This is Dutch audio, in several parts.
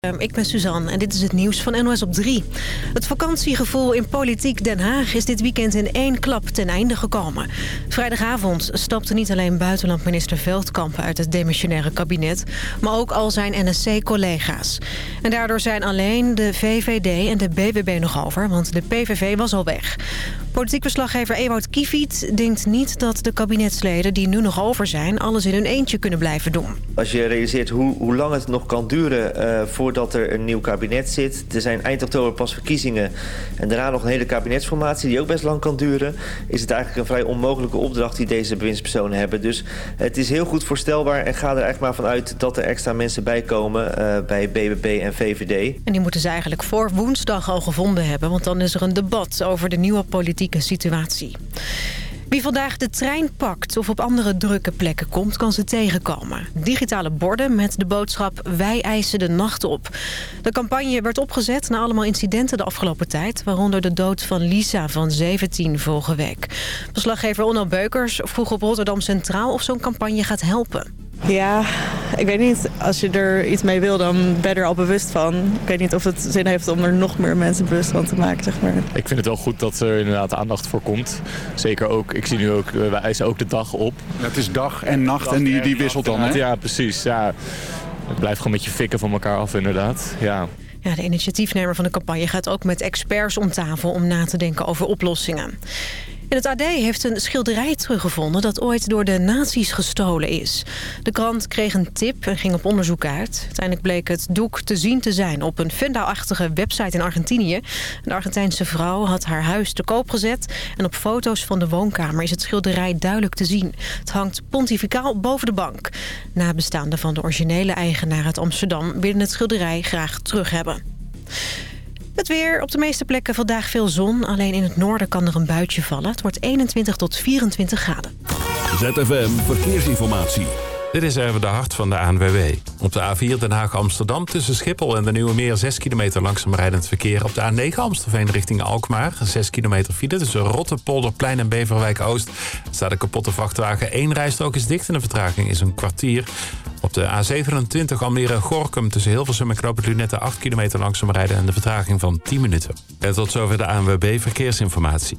Ehm, ik ben Suzanne en dit is het nieuws van NOS op 3. Het vakantiegevoel in politiek Den Haag is dit weekend in één klap ten einde gekomen. Vrijdagavond stapte niet alleen buitenlandminister Veldkamp uit het demissionaire kabinet... maar ook al zijn NSC-collega's. En daardoor zijn alleen de VVD en de BBB nog over, want de PVV was al weg. Politiek verslaggever Ewout Kiefiet denkt niet dat de kabinetsleden die nu nog over zijn... alles in hun eentje kunnen blijven doen. Als je realiseert hoe, hoe lang het nog kan duren uh, voordat er een nieuw kabinet zit... er zijn eind oktober pas verkiezingen en daarna nog een hele kabinetsformatie... die ook best lang kan duren... is het eigenlijk een vrij onmogelijke opdracht die deze bewindspersonen hebben. Dus het is heel goed voorstelbaar en ga er eigenlijk maar vanuit... dat er extra mensen bijkomen uh, bij BBB en VVD. En die moeten ze eigenlijk voor woensdag al gevonden hebben... want dan is er een debat over de nieuwe politiek situatie. Wie vandaag de trein pakt of op andere drukke plekken komt, kan ze tegenkomen. Digitale borden met de boodschap Wij eisen de nacht op. De campagne werd opgezet na allemaal incidenten de afgelopen tijd... waaronder de dood van Lisa van 17 vorige week. Verslaggever Onno Beukers vroeg op Rotterdam Centraal of zo'n campagne gaat helpen. Ja, ik weet niet. Als je er iets mee wil, dan ben je er al bewust van. Ik weet niet of het zin heeft om er nog meer mensen bewust van te maken, zeg maar. Ik vind het wel goed dat er inderdaad aandacht voor komt. Zeker ook, ik zie nu ook, wij eisen ook de dag op. het is dag en nacht en die, die wisselt dan, hè? Ja, precies. Ja. Het blijft gewoon met je fikken van elkaar af, inderdaad. Ja. Ja, de initiatiefnemer van de campagne gaat ook met experts om tafel om na te denken over oplossingen. In het AD heeft een schilderij teruggevonden dat ooit door de nazi's gestolen is. De krant kreeg een tip en ging op onderzoek uit. Uiteindelijk bleek het doek te zien te zijn op een Vendau-achtige website in Argentinië. De Argentijnse vrouw had haar huis te koop gezet... en op foto's van de woonkamer is het schilderij duidelijk te zien. Het hangt pontificaal boven de bank. Nabestaanden van de originele eigenaar uit Amsterdam... willen het schilderij graag terug hebben. Het weer. Op de meeste plekken vandaag veel zon. Alleen in het noorden kan er een buitje vallen. Het wordt 21 tot 24 graden. ZFM Verkeersinformatie. Dit is even de hart van de ANWB. Op de A4 Den Haag-Amsterdam tussen Schiphol en de Nieuwe Meer... 6 kilometer langzaam rijdend verkeer. Op de A9 Amstelveen richting Alkmaar. 6 kilometer file tussen Rotterpolderplein en Beverwijk-Oost. staat een kapotte vrachtwagen. Eén rijstrook is dicht en de vertraging is een kwartier. Op de A27 Almere-Gorkum tussen Hilversum en Knoop Lunette 8 kilometer langzaam rijden... en de vertraging van 10 minuten. En tot zover de ANWB Verkeersinformatie.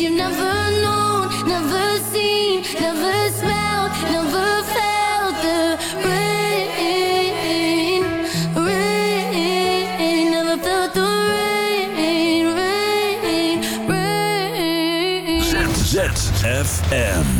you've never never never never felt the rain, never felt the rain,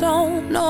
don't know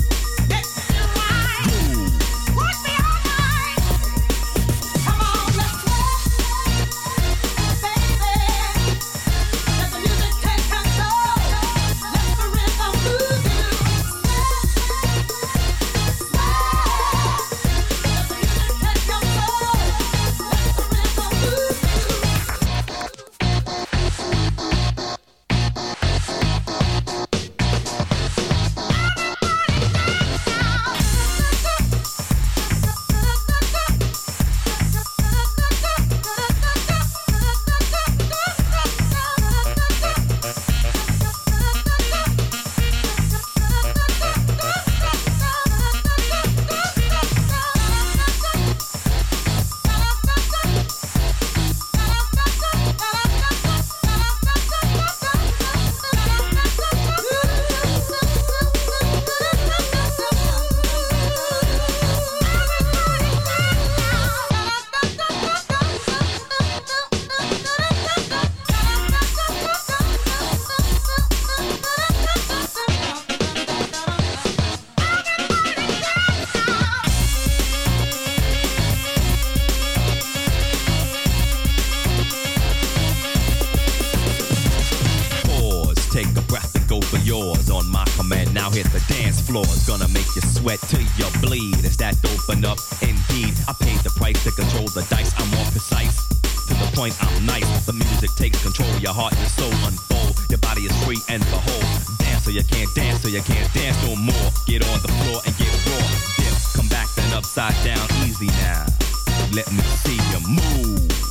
Point, I'm nice. The music takes control. Your heart and soul unfold. Your body is free and behold. Dance so you can't dance, so you can't dance no more. Get on the floor and get raw. Dip, come back then upside down, easy now. Let me see you move.